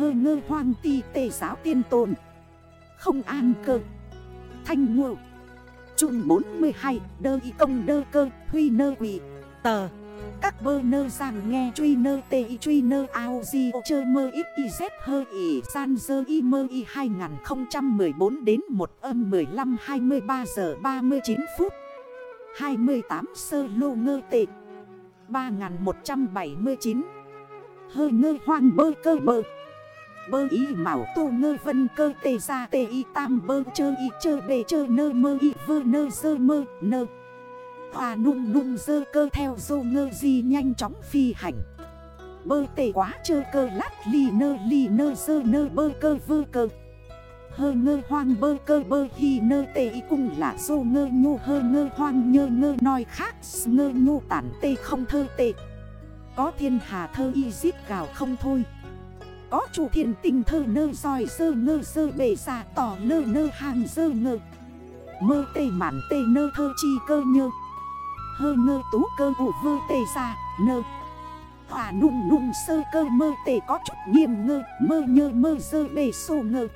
hơ ngơ hoang ti tề giáo tiên tồn. Không an cơ. Thanh ngộ. Trung 42 đơ y công đơ cơ huy nơ quỷ. Tờ. Các bơ nơ rằng nghe truy nơ tê y truy nơ ao di ô chơ mơ ít y dép hơ y san dơ y mơ y 2014 đến 1 âm 15 23 giờ 39 phút. 28 sơ lô ngơ tệ. 3179 Hơ ngơ hoang bơ cơ bơ. Bơ ý màu tu ngơ vân cơ tê ra tê y tam bơ chơ y chơ bề chơ nơ mơ y vơ nơ dơ mơ nơ. Hòa nung nung dơ cơ theo dô ngơ di nhanh chóng phi hành. Bơ tê quá chơ cơ lát ly nơ ly nơ dơ nơ bơ cơ vơ cơ. Hơ ngơ hoang bơ cơ bơ hi nơ tê y cung là dô ngơ nhô hơ ngơ hoang nhơ ngơ nói khác Ngơ nhô tản tê không thơ tê. Có thiên hà thơ y giết gào không thôi. Có chủ thiền tình thơ nơ dòi sơ ngơ sơ bể xà tỏ lơ nơ hàng sơ ngơ. Mơ tê mản tê nơ thơ chi cơ nhơ. Hơ ngơ tú cơ vụ vơ tê xa nơ. Hòa nung nung sơ cơ mơ tê có chút nghiêm ngơ, Mơ nhơ mơ sơ bề sô ngơ.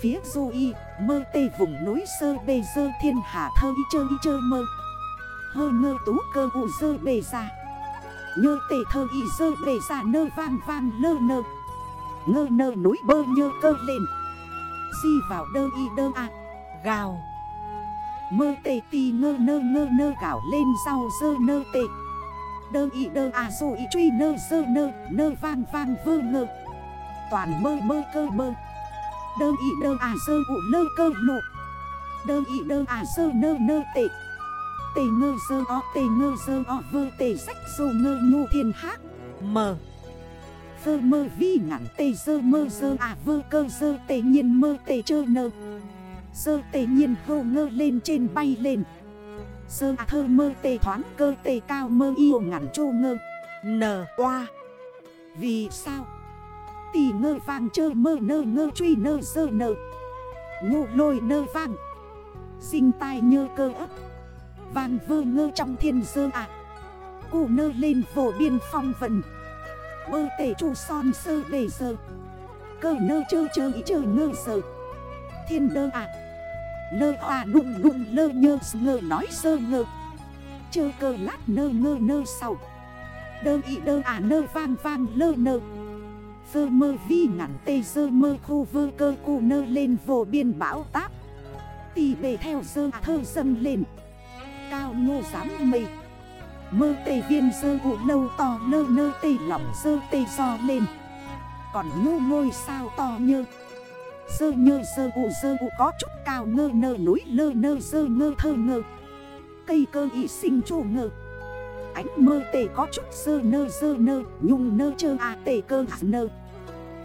Phía du y, mơ tê vùng núi sơ bề sơ thiên hạ thơ y chơ y chơ mơ. Hơ ngơ tú cơ vụ sơ bề xa Nhơ tê thơ y sơ bề xa nơ vang vang lơ nơ. Ngơ nơ núi bơ nhơ cơ lên. Di vào đơ y đơ à Gào. Mơ tê tì ngơ nơ ngơ nơ gào lên rau dơ nơ tê. Đơ y đơ à dù y truy nơ dơ nơ Nơ vang vang vơ ngơ. Toàn mơ mơ cơ mơ. Đơ y đơ à dơ ụ nơ cơ lộ Đơ y đơ à dơ nơ nơ tê. Tê ngơ dơ o, tê ngơ dơ o, vơ tê sách dù ngơ ngu thiên hát Mờ. Vơ mơ vi ngắn tê, dơ mơ dơ à vơ cơ dơ tê, nhiên mơ tê chơ nơ. Dơ tê nhiên hô ngơ lên trên bay lên. Dơ à thơ mơ tê thoáng cơ tê cao mơ yêu ngắn chô ngơ. Nờ qua Vì sao? Tì ngơ vàng chơ mơ nơ ngơ truy nơ dơ nơ Ngụ lôi nơ vàng. Sinh tai nhơ cơ ấp. Vàng vơ ngơ trong thiên dơ à. Cụ nơ lên vổ biên phong vần. Bơ tể chủ son sơ bề sơ Cơ nơ chơ chơ ý chơ ngơ sơ Thiên đơ à. Lơ hòa đụng đụng lơ nhơ ngơ nói sơ ngơ. Chơ cơ lát nơ ngơ nơ sau. Đơ ý đơ à nơ vang vang lơ nơ. Vơ mơ vi ngắn tê sơ mơ khu vơ cơ cụ nơ lên vô biên bão táp. Tì bề theo sơ à thơ dâng lên. Cao ngô giám mây. Mơ tê viên dơ vụ lâu to nơ nơ tê lỏng dơ tê do lên. Còn ngô ngôi sao to nhơ. Dơ nhơ dơ vụ dơ vụ có chút cao ngơ nơ núi lơ nơ dơ ngơ thơ ngơ. Cây cơ y sinh chủ ngơ. Ánh mơ tê có chút dơ nơ dơ nơ, Nhung nơ chơ à tê cơ hạ nơ.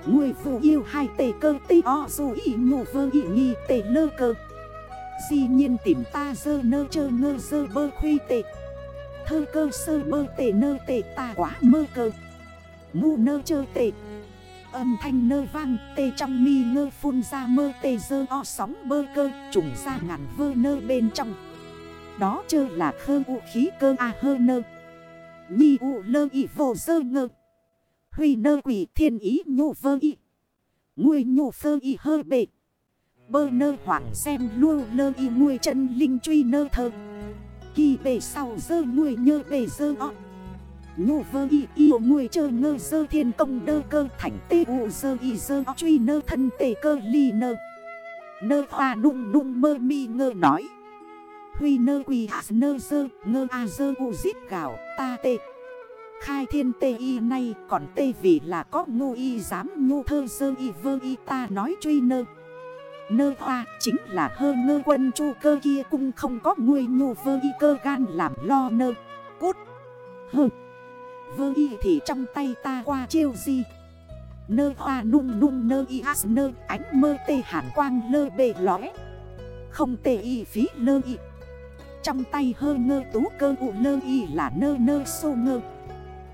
Người phụ yêu hai tê cơ, tê o dù y ngủ vơ y nghi tê lơ cơ. Di nhiên tìm ta dơ nơ chơ ngơ dơ bơ khuy tê. Thơ cơ sơ bơ tê nơ tê ta quá mơ cơ. Ngu nơ chơ tê Âm thanh nơ vang, tê trong mi ngơ phun ra mơ tê dơ o sóng bơ cơ, Trùng ra ngàn vơ nơ bên trong. Đó chơ là khơ u khí cơ a hơ nơ. Nhi u lơ y vô dơ ngơ. Huy nơ quỷ thiên ý nhô vơ y. Nguôi nhô phơ y hơ bệ. Bơ nơ hoảng xem lưu lơ y nguôi chân linh truy nơ thơ. Kỳ bề sau dơ nuôi nhơ bề dơ ọ nhu vơ y yêu nuôi chơ ngơ dơ thiên công đơ cơ thành tê u dơ y dơ ọ truy nơ thân tê cơ ly nơ. Nơ hoa đung đung mơ mi ngơ nói. Huy nơ quỳ hạ nơ dơ, ngơ a dơ u giết gạo ta tê. Khai thiên tê y này còn tê vì là có ngô y dám ngô thơ dơ y vơ y ta nói truy nơ. Nơ hoa chính là hơ ngơ quân chu cơ kia cũng không có nguôi nhu vơ y cơ gan làm lo nơ. Cút. Hơ Vơ y thì trong tay ta qua chiêu gì? Nơ hoa nung nung nơ y as nơ, ánh mơ tê hàn quang lơ bề lõi Không tê y phí lơ y. Trong tay hơ ngơ tú cơ ụ lơ y là nơ nơ sô ngơ.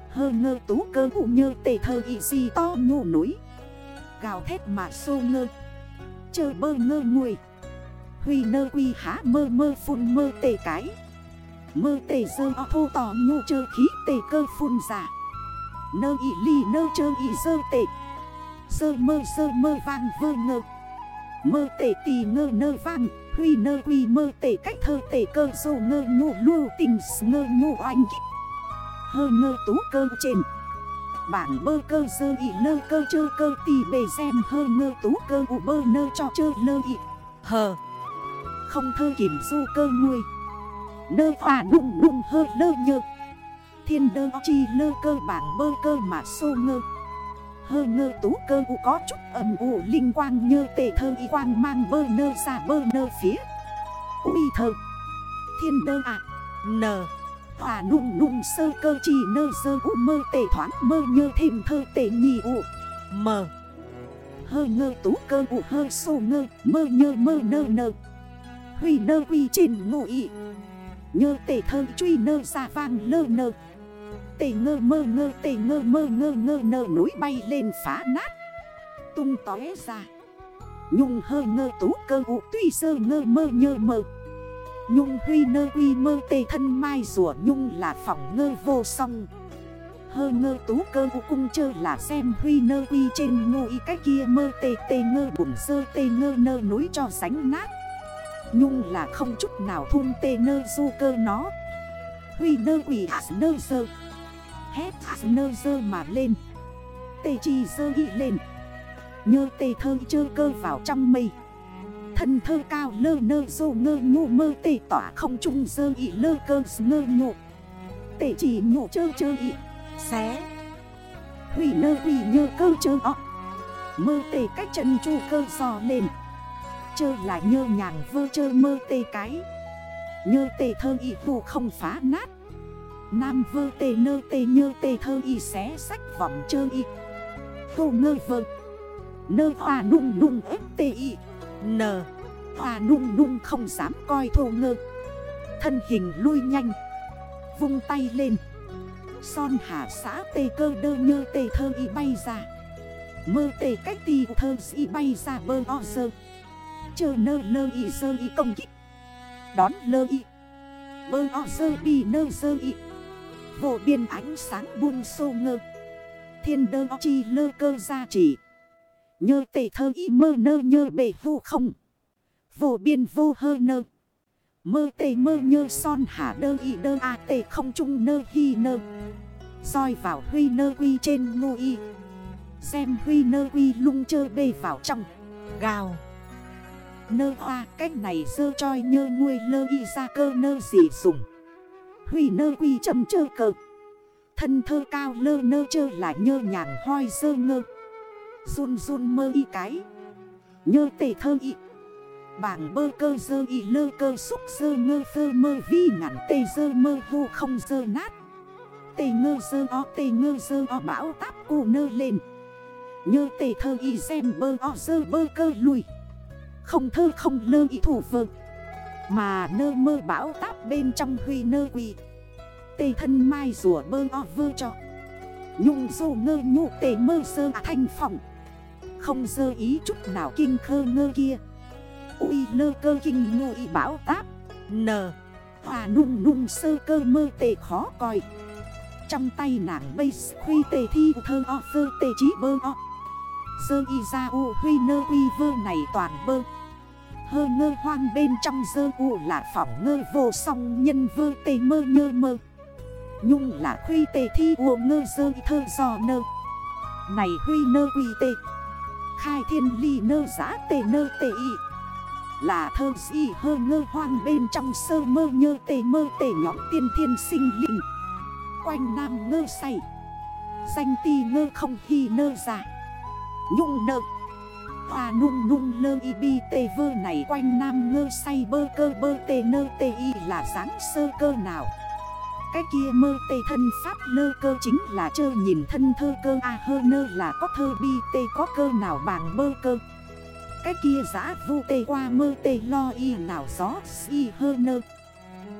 Hơ ngơ tú cơ ụ nhơ tê thơ y gì to nhô núi. Gào thét mà sô ngơ chơ bơ ngơ nguội. Huy nơ quy há mơ mơ phun mơ tề cái. Mơ tề dơ o thô tỏ nhô chơ khí tề cơ phun giả. Nơ y ly nơ chơ y dơ tề Dơ mơ dơ mơ vang vơ ngơ. Mơ tề tì ngơ nơ vang. Huy nơ quy mơ tề cách thơ tề cơ dô ngơ nhụ lưu tình ngơ nhụ oanh kích. Hơ ngơ tú cơ trên. Bảng bơ cơ sơ y nơ cơ chơ cơ tì bề xem hơ ngơ tú cơ ụ bơ nơ cho chơ lơ y Hờ. Không thơ kiểm du cơ nuôi Nơ hòa đụng đụng hơ lơ nhơ. Thiên đơ chi lơ cơ bảng bơ cơ mà sô ngơ. Hơ ngơ tú cơ u có chút ẩm u linh quang nhơ tệ thơ y quang mang bơ nơ xa bơ nơ phía. Ui thơ. Thiên đơ ạ. À. Hòa nung nung sơ cơ chỉ nơ sơ u mơ tề thoáng mơ nhơ thêm thơ tề nhì u. M Hơ ngơ tú cơ u hơ sô ngơ mơ nhơ mơ nơ nơ. Huy nơ quy trên ngụ ý. Nhơ tề thơ truy nơ ra vang lơ nơ. Tề ngơ mơ ngơ tề ngơ mơ ngơ ngơ nơ núi bay lên phá nát. Tung tóe ra. Nhung hơ ngơ tú cơ ụ tuy sơ ngơ mơ nhơ mơ Nhung huy nơ uy mơ tê thân mai rùa nhung là phỏng ngơ vô song. Hơ ngơ tú cơ ụ cung chơ là xem huy nơ uy trên ngô y cách kia mơ tê tê ngơ bùn sơ tê ngơ nơ núi cho sánh nát Nhung là không chút nào thun tê nơ du cơ nó. Huy nơ quỷ hạt nơ sơ Hét nơ sơ mà lên. Tê chi sơ y lên. Nhơ tê thơ chơ cơ vào trong mây. Thân thơ cao lơ nơ dô ngơ ngô mơ tê tỏa không trung dơ y lơ cơ ngơ ngộ Tê chỉ nhụ chơ chơ y Xé. Hủy nơ hủy nhơ cơ chơ ọ. Mơ tê cách chân chu cơ giò lên Chơ là nhơ nhàng vơ chơ mơ tê cái. Nhơ tê thơ y phù không phá nát. Nam vơ tê nơ tê nhơ tê thơ y xé sách vòng chơ y Tô ngơ vơ. Nơ hòa nung nung ếp tê y N. Hòa nung nung không dám coi thô ngơ. Thân hình lui nhanh. Vung tay lên. Son hạ xã tê cơ đơ nhơ tê thơ y bay ra. Mơ tê cách tì thơ y bay ra bơ o sơ chờ nơ lơ y sơ y công kích. Đón lơ y. Bơ o sơ bì nơ sơ y. Vô biên ánh sáng buông sô ngơ. Thiên đơ chi lơ cơ ra chỉ Nhơ tề thơ y mơ nơ nhơ bề vô không. Vô biên vô hơ nơ. Mơ tề mơ nhơ son hả đơ y đơ a tề không trung nơ hi nơ. Soi vào huy nơ quy trên ngô y. Xem huy nơ quy lung chơ bê vào trong. Gào. Nơ hoa cách này dơ choi nhơ nguôi lơ y ra cơ nơ dị dùng. Huy nơ quy châm chơ cờ Thân thơ cao lơ nơ chơ là nhơ nhàng hoi dơ ngơ. Run run mơ y cái. Nhơ tề thơ y. Bảng bơ cơ dơ y lơ cơ xúc dơ ngơ phơ mơ vi ngắn tề dơ mơ vô không dơ nát. Tề ngơ dơ o tề ngơ dơ o, bão táp cụ nơ lên. Nhơ tề thơ y xem bơ o, dơ bơ cơ lùi. Không thơ không lơ y thủ vợ mà nơ mơ bão táp bên trong huy nơ quỳ. Tê thân mai rùa bơ o vơ cho. Nhung dô ngơ nhụ tê mơ sơ à thanh phòng. Không dơ ý chút nào kinh khơ ngơ kia. Ui lơ cơ kinh ngụ ý bão táp. N. Hòa nung nung sơ cơ mơ tệ khó coi Trong tay nàng bây khuy tề thi thơ o vơ tề chí bơ o. Sơ y ra u huy nơ uy vơ này toàn bơ. Hơ ngơ hoang bên trong dơ u là phỏng ngơ vô song nhân vơ tề mơ nhơ mơ. Nhung là khuy tề thi u ngơ dơ thơ giò nơ. Này huy nơ uy tề. Khai thiên ly nơ giã tề nơ tề y. Là thơ gì hơ ngơ hoang bên trong sơ mơ nhơ tề mơ tề nhóm tiên thiên sinh linh. Quanh nam ngơ say, Danh ti ngơ không hy nơ giả Nhung nợ Hoa nung nung lơ y bi tê vơ này quanh nam ngơ say bơ cơ bơ tê nơ tê y là dáng sơ cơ nào? Cái kia mơ tê thân pháp lơ cơ chính là chơ nhìn thân thơ cơ. A hơ nơ là có thơ bi tê, có cơ nào bằng bơ cơ? Cái kia giã vu tê qua mơ tê, lo y nào gió y hơ nơ?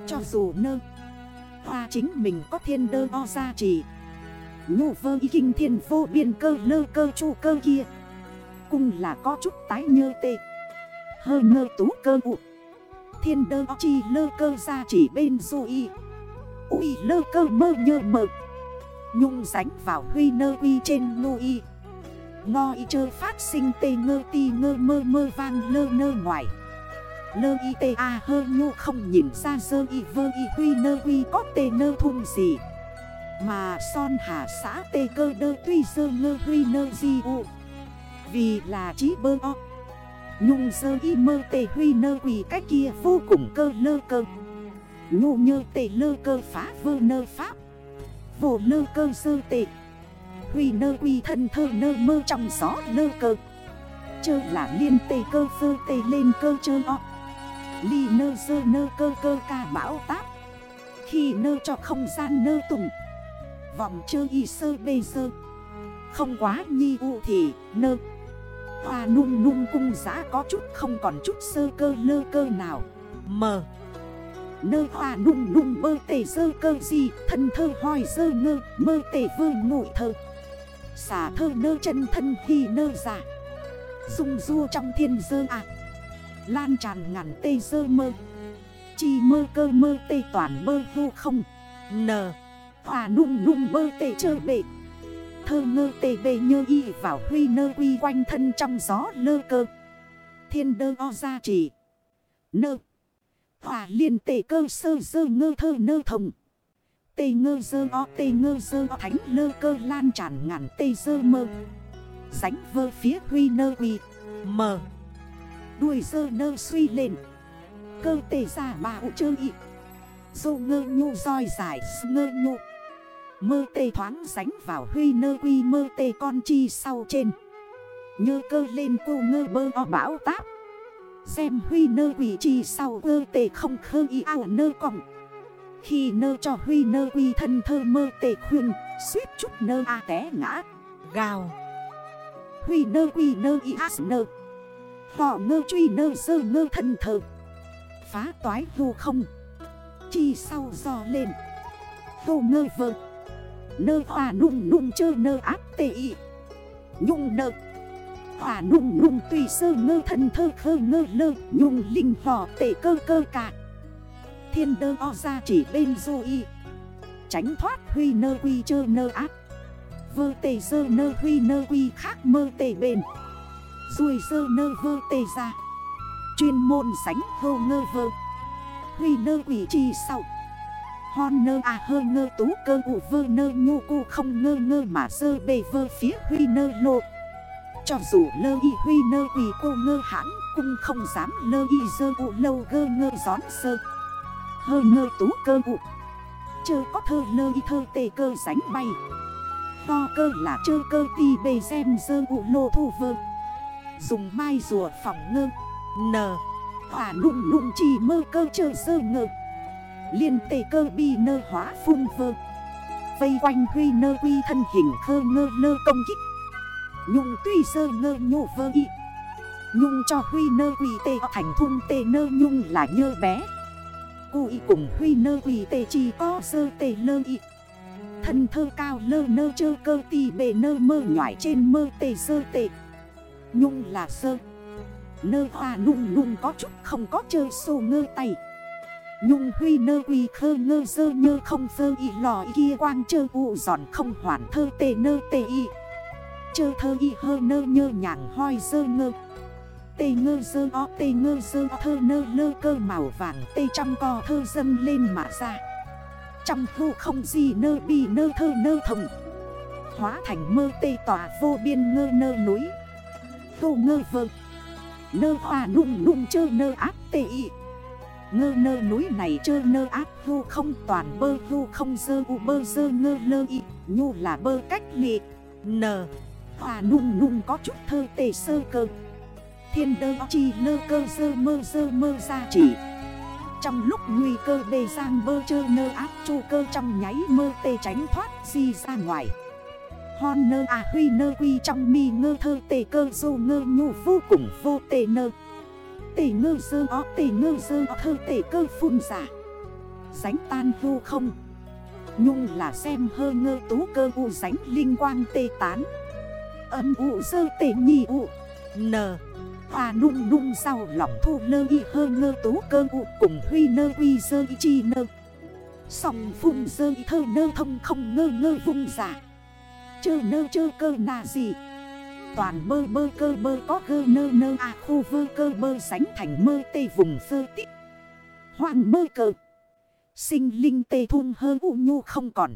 Cho dù nơ, Hoa chính mình có thiên đơ o gia trì. Nhu vơ y kinh thiên vô biên cơ, lơ cơ chu cơ kia. Cung là có chút tái nhơ tê. Hơ ngơ tú cơ ụ Thiên đơ chi lơ cơ ra chỉ bên du y. Ui, lơ cơ mơ nhơ mơ. Nhung ránh vào huy nơ uy trên nô y. Ngo y chơ phát sinh tê ngơ ti ngơ mơ mơ vang lơ nơ ngoài. Lơ y tê a hơ nhu không nhìn ra dơ y vơ y huy nơ huy có tê nơ thun gì. Mà son hà xã tê cơ đơ tuy dơ ngơ huy nơ di u. Vì là trí bơ o. Nhung dơ y mơ tê huy nơ quỳ cách kia vô cùng cơ lơ cơ. Nhu nhơ tê lơ cơ phá vơ nơ pháp. Vô lơ cơ sơ tệ Huy nơ quy thân thơ nơ mơ trong gió lơ cơ. Chơ là liên tê cơ phơ tê lên cơ chơ o. Ly nơ sơ nơ cơ cơ ca bão táp. Khi nơ cho không gian nơ tùng. Vòng chơ y sơ bê sơ. Không quá nhi u thì nơ. Hoa nung nung cung giá có chút không còn chút sơ cơ lơ cơ nào. Mờ Nơ hoa nung nung mơ tề sơ cơ gì, Thân thơ hoi sơ ngơ, mơ tề vơ ngụy thơ. Xả thơ nơ chân thân hi nơ giả. Dung du trong thiên sơ ạ à. Lan tràn ngàn tê sơ mơ. Chi mơ cơ mơ tê toàn mơ vô không. N. Hòa nung nung mơ tê chơ bệ Thơ ngơ tê bê nhơ y vào huy nơ quy quanh thân trong gió lơ cơ. Thiên đơ o ra chỉ. Nơ. Hòa liên tê cơ sơ dơ ngơ thơ nơ thông Tê ngơ dơ o, tê ngơ dơ o, thánh lơ cơ lan tràn ngàn tê dơ mơ. Ránh vơ phía huy nơ huy Mờ Đuôi dơ nơ suy lên. Cơ tê giả bà ụ chơ y. Dô ngơ nhu roi giải ngơ nhu. Mơ tê thoáng ránh vào huy nơ quy mơ tê con chi sau trên. Nhơ cơ lên cô ngơ bơ o, bão táp. Xem huy nơ quỷ chi sau ơ tệ không khơ y ảo nơ còng Khi nơ cho huy nơ quy thân thơ mơ tệ khuyên, Suýt chút nơ a té ngã. Gào. Huy nơ quy nơ y as nơ Họ ngơ truy nơ sơ ngơ thân thơ Phá toái hù không. Chi sau giò lên. Hô ngơ vợ Nơ hòa nung nung chơ nơ áp tệ y. Nhung nơ. Hòa nung nung tùy sơ ngơ thần thơ khơ ngơ lơ, Nhung linh hò tệ cơ cơ cả. Thiên đơ o ra chỉ bên du y. Tránh thoát huy nơ quy chơ nơ áp Vơ tề sơ nơ huy nơ quy khác mơ tề bền. Rùi sơ nơ vơ tề ra. Chuyên môn sánh hơ ngơ vơ. Huy nơ quỷ trì sau. Hon nơ à hơ ngơ tú cơ ụ vơ nơ nhu cu không ngơ ngơ mà sơ bề vơ phía huy nơ lộ. Cho dù lơ y huy nơ quỳ cô ngơ hãn, Cũng không dám lơ y dơ u lâu gơ ngơ gión sơ. Hơ ngơ tú cơ u. Chơ có thơ lơ y thơ tề cơ sánh bay. To cơ là chơ cơ ti bề xem dơ u lô thu vơ. Dùng mai rùa phỏng ngơ. N. Hỏa nụng nụng chỉ mơ cơ chơ dơ ngơ. Liên tề cơ bi nơ hóa phung vơ. Vây quanh huy nơ quy thân hình khơ ngơ lơ công kích. Nhung tuy sơ ngơ nhô vơ y. Nhung cho huy nơ quy tê thành thun tê nơ nhung là nhơ bé. Cô y cùng huy nơ quy tê chỉ có sơ tê lơ y. Thân thơ cao lơ nơ chơ cơ tì bề nơ mơ nhỏi trên mơ tê sơ tê. Nhung là sơ. Nơ hoa nung nung có chút không có chơi sô ngơ tay. Nhung huy nơ quy khơ ngơ dơ nhơ không dơ y lò kia quang chơ u giòn không hoàn thơ tê nơ tê y. Chơ thơ y hơ nơ nhơ nhàng hoi dơ ngơ. Tê ngơ dơ o, tê ngơ dơ o, thơ nơ lơ cơ màu vàng, tê trăm co thơ dâng lên mà ra. Trăm hô không gì nơ bi nơ thơ nơ thồng. Hóa thành mơ tê tỏa vô biên ngơ nơ núi. Tô ngơ vơ. Nơ hoa nung nung chơ nơ áp tê y. Ngơ nơ núi này chơ nơ áp hô không toàn bơ, hô không dơ u bơ dơ ngơ lơ y. Nhu là bơ cách liệt N hòa nung nung có chút thơ tề sơ cơ. Thiên đơ chi lơ cơ sơ mơ sơ mơ ra chỉ. Trong lúc nguy cơ bề giang bơ chơ nơ áp chu cơ trong nháy mơ tê tránh thoát di ra ngoài. Hon nơ à huy nơ quy trong mi ngơ thơ tề cơ dô ngơ nhu vô cùng vô tề nơ. Tề ngơ dơ ó tề ngơ dơ ó thơ tề cơ phun giả. Sánh tan vô không. Nhung là xem hơ ngơ tú cơ u sánh linh quang tê tán. Âm u sơ tệ nhì u. N. Hòa nung nung sau lỏng thu lơ y hơ ngơ tú cơ u cùng huy nơ uy sơ y chi nơ. Sòng phung sơ y thơ nơ thông không ngơ ngơ vung giả. Chơ nơ chơ cơ nà gì? Toàn bơ bơ cơ bơ có gơ nơ nơ à khu vơ cơ bơ sánh thành mơ tê vùng sơ tích Hoàng mơ cơ. Sinh linh tê thun hơ u nhu không còn.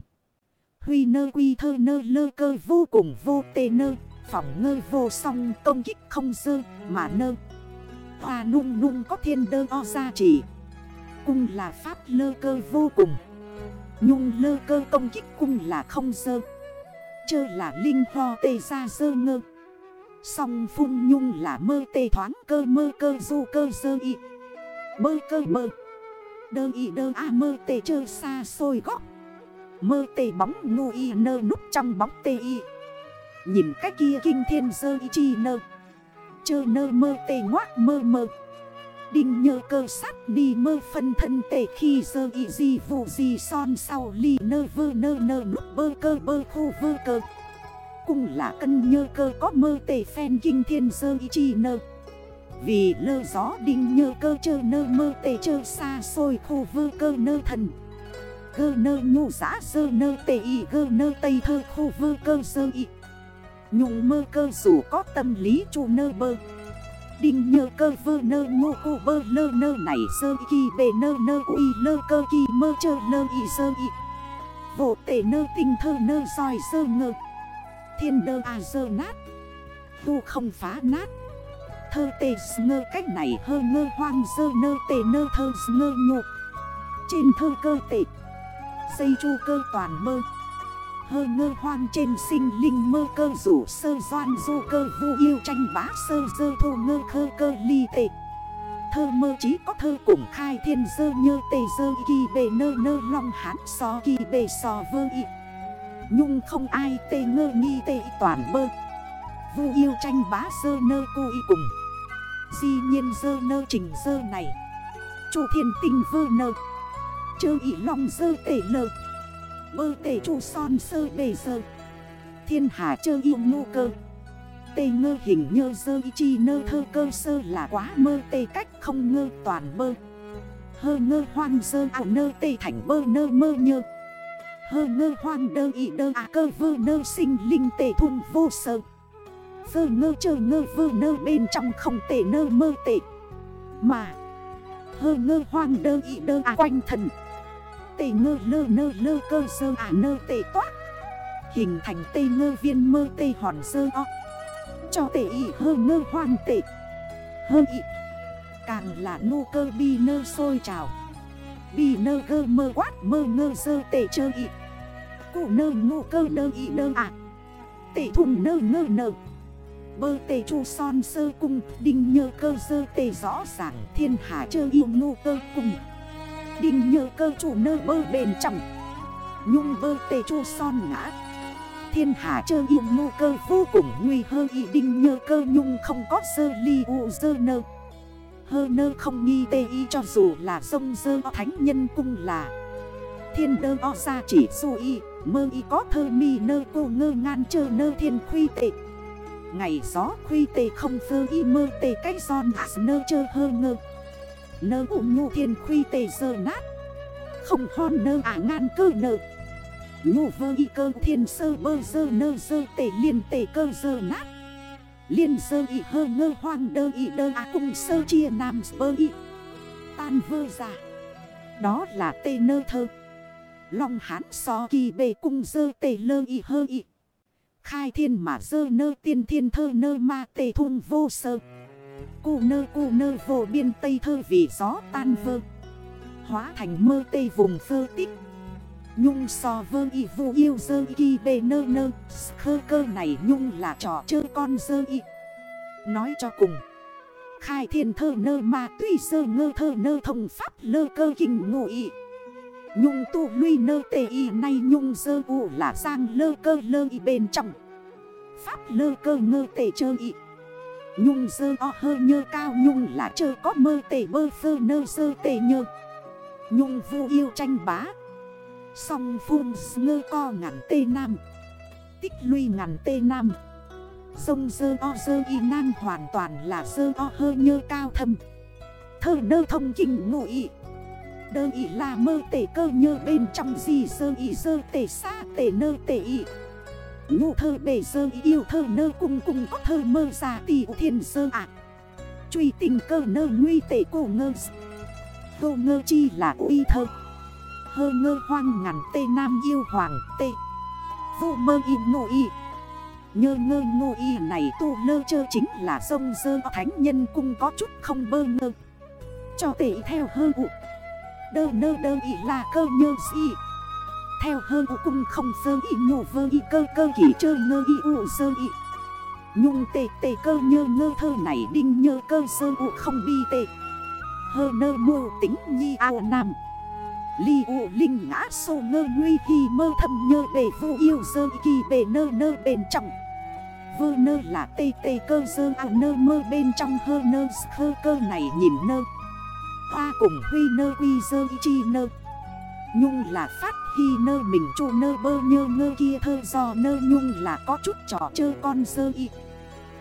Huy nơ quy thơ nơ lơ cơ vô cùng vô tê nơ. Phỏng ngơ vô song công kích không dơ, mà nơ. Hoa nung nung có thiên đơ o gia trì. Cung là pháp lơ cơ vô cùng. Nhung lơ cơ công kích cung là không dơ. Chơ là linh ho tê ra dơ ngơ. Song phun nhung là mơ tê thoáng cơ mơ cơ du cơ dơ y. Bơ cơ mơ. Đơ y đơ a mơ tê chơ xa xôi góc. Mơ tê bóng ngu y nơ núp trong bóng tê y. Nhìn cái kia kinh thiên dơ y chi nơ. Chơ nơ mơ tê ngoác mơ mơ. Đinh nhơ cơ sắt đi mơ phân thân tệ khi dơ y di vụ di son sau ly nơ vơ nơ nơ nút bơ cơ bơ khu vơ cơ. Cùng là cân nhơ cơ có mơ tệ phen kinh thiên dơ y chi nơ. Vì lơ gió đinh nhơ cơ chơ nơ mơ tệ chơ xa xôi khu vơ cơ nơ thần. Gơ nơ nhu giã sơ nơ tê y gơ nơ tây thơ khu vơ cơ sơ y. Nhung mơ cơ dù có tâm lý chu nơ bơ. Đinh nhơ cơ vơ nơ ngô cô bơ lơ nơ này sơ kỳ bề nơ nơ uy lơ cơ kỳ mơ chơ lơ y sơ y. Vô tể nơ tinh thơ nơ soi sơ ngơ. Thiên đơ à sơ nát. Tu không phá nát. Thơ tê ngơ cách này hơ ngơ hoang sơ nơ tê nơ thơ ngơ nhộp Trên thơ cơ tịch Xây chu cơ toàn mơ. Hơ ngơ hoang trên sinh linh mơ cơ rủ sơ doan du cơ vu yêu tranh bá sơ dơ thô ngơ khơ cơ ly tệ. Thơ mơ chí có thơ cùng khai thiên dơ nhơ tề dơ kỳ bề nơ nơ long hán so kỳ bề so vơ y. Nhung không ai tê ngơ nghi tê toàn mơ. Vu yêu tranh bá dơ nơ cô y cùng. Di nhiên dơ nơ trình dơ này. Chủ thiên tinh vơ nơ. Chơ y long dơ tể lơ Bơ tể chủ son sơ bề sơ Thiên hạ chơ yêu ngu cơ. Tê ngơ hình nhơ dơ chi nơ thơ cơ sơ là quá mơ tê cách không ngơ toàn bơ Hơ ngơ hoang dơ à nơ tê thành bơ nơ mơ nhơ. Hơ ngơ hoang đơ ý đơ à cơ vơ nơ sinh linh tê thun vô sơ Vơ ngơ chơ ngơ vơ nơ bên trong không tê nơ mơ tê. Mà, Hơ ngơ hoang đơ ý đơ à quanh thần tê ngơ lơ nơ lơ cơ, sơ à nơ, tê toát. Hình thành tê ngơ viên mơ, tê hòn, sơ, o. Cho tê y hơ, ngơ hoang tê. Hơ y Càng là nô cơ, bi, nơ sôi trào. Bi, nơ, gơ, mơ, quát, mơ, ngơ, sơ, tê, chơ y Cụ, nơ, ngô, cơ nơ y nơ à. Tê, thùng, nơ, ngơ nơ Bơ, tê, chu, son, sơ, cung. Đinh, nhơ, cơ, sơ, tê, rõ ràng, Thiên hạ chơ, yêu, ngô, cơ, cung. Đinh nhờ cơ chủ nơ bơ bền trọng. Nhung bơ tê chu son ngã. Thiên hạ chơ yêu ngô cơ vô cùng nguy hơ y đinh nhơ cơ nhung không có sơ ly u dơ nơ. Hơ nơ không nghi tê y cho dù là sông dơ thánh nhân cung là. Thiên đơ o ra chỉ su y, Mơ y có thơ mi nơ cô ngơ ngan chơ nơ thiên khuy tệ Ngày gió khuy tệ không phơ y mơ tê cách giòn nơ chơ hơ ngơ. Nơ ụ nhu thiên khuy tê sơ nát. Không hòn nơ à ả ngàn cơ nợ. Nhu vơ y cơ thiên sơ bơ sơ nơ sơ tê liên tê cơ sơ nát. Liên sơ y hơ ngơ hoang đơ y đơ à cùng sơ chia nam sơ y. Tan vơ ra. Đó là tê nơ thơ. Long hán so kỳ bề cung sơ tê lơ y hơ y. Khai thiên mà sơ nơ tiên thiên thơ nơ ma tê thung vô sơ. Cụ nơ cụ nơ vô biên tây thơ vì gió tan vơ. Hóa thành mơ tây vùng phơ tích. Nhung so vơ y vô yêu dơ y bê nơ nơ. Khơ cơ này nhung là trò chơi con dơ y. Nói cho cùng, Khai thiên thơ nơ mà tuy sơ ngơ thơ nơ thông pháp lơ cơ kinh ngụ y. Nhung tu luy nơ tê y nay nhung dơ u là giang lơ cơ lơ y bên trong. Pháp lơ cơ ngơ tê chơ y. Nhung dơ o hơ nhơ cao nhung là chơ có mơ tể bơ phơ nơ sơ tể nhơ. Nhung vu yêu tranh bá. Song phun ngơ co ngàn tê nam. Tích lui ngàn tê nam. Sông dơ o dơ y nam hoàn toàn là dơ o hơ nhơ cao thâm. Thơ nơ thông kinh ngụ y. Đơ y là mơ tể cơ nhơ bên trong gì dơ y, dơ tể xa tể nơ tể y. Nhu thơ bề sơ yêu thơ nơ cung cung, có thơ mơ xa tỷ thiên sơ ạ. Truy tình cơ nơ nguy tệ cổ ngơ Cô ngơ chi là uy thơ. Hơ ngơ hoang ngàn tê nam yêu hoàng tê. Vô mơ y ngô y. Nhơ ngơ ngô y này tu lơ chơ chính là sông dơ, thánh nhân cung có chút không bơ ngơ. Cho tệ theo hơ ụ. Đơ nơ đơ y là cơ nhơ si. Theo hơ u cung không sơ y nhổ vơ y cơ cơ kỷ chơ ngơ y u sơ y. Nhung tê tê cơ nhơ ngơ thơ này đinh nhơ cơ sơ u không bi tê. Hơ nơ mô tính nhi ao nam. Ly u linh ngã sô ngơ nguy hi mơ thầm nhơ bề vô yêu sơ kỳ bề nơ nơ bên trong. Vơ nơ là tê tê cơ sơ ao nơ mơ bên trong hơ nơ khơ cơ này nhìn nơ. Hoa cùng huy nơ quy sơ chi nơ. Nhung là phát hi nơ mình chu nơ bơ nhơ ngơ kia thơ do nơ nhung là có chút trò chơ con sơ y.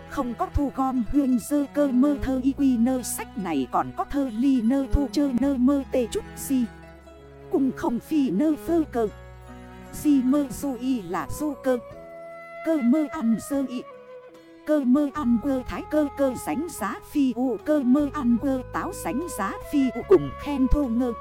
Không có thu gom hương dơ cơ mơ thơ y quy nơ sách này còn có thơ ly nơ thu chơ nơ mơ tê chút gì Cùng không phi nơ phơ cơ. Di mơ du y là du cơ. Cơ mơ ăn sơ y. Cơ mơ ăn quơ thái cơ cơ sánh giá phi u. Cơ mơ ăn quơ táo sánh giá phi u. Cùng khen thô ngơ.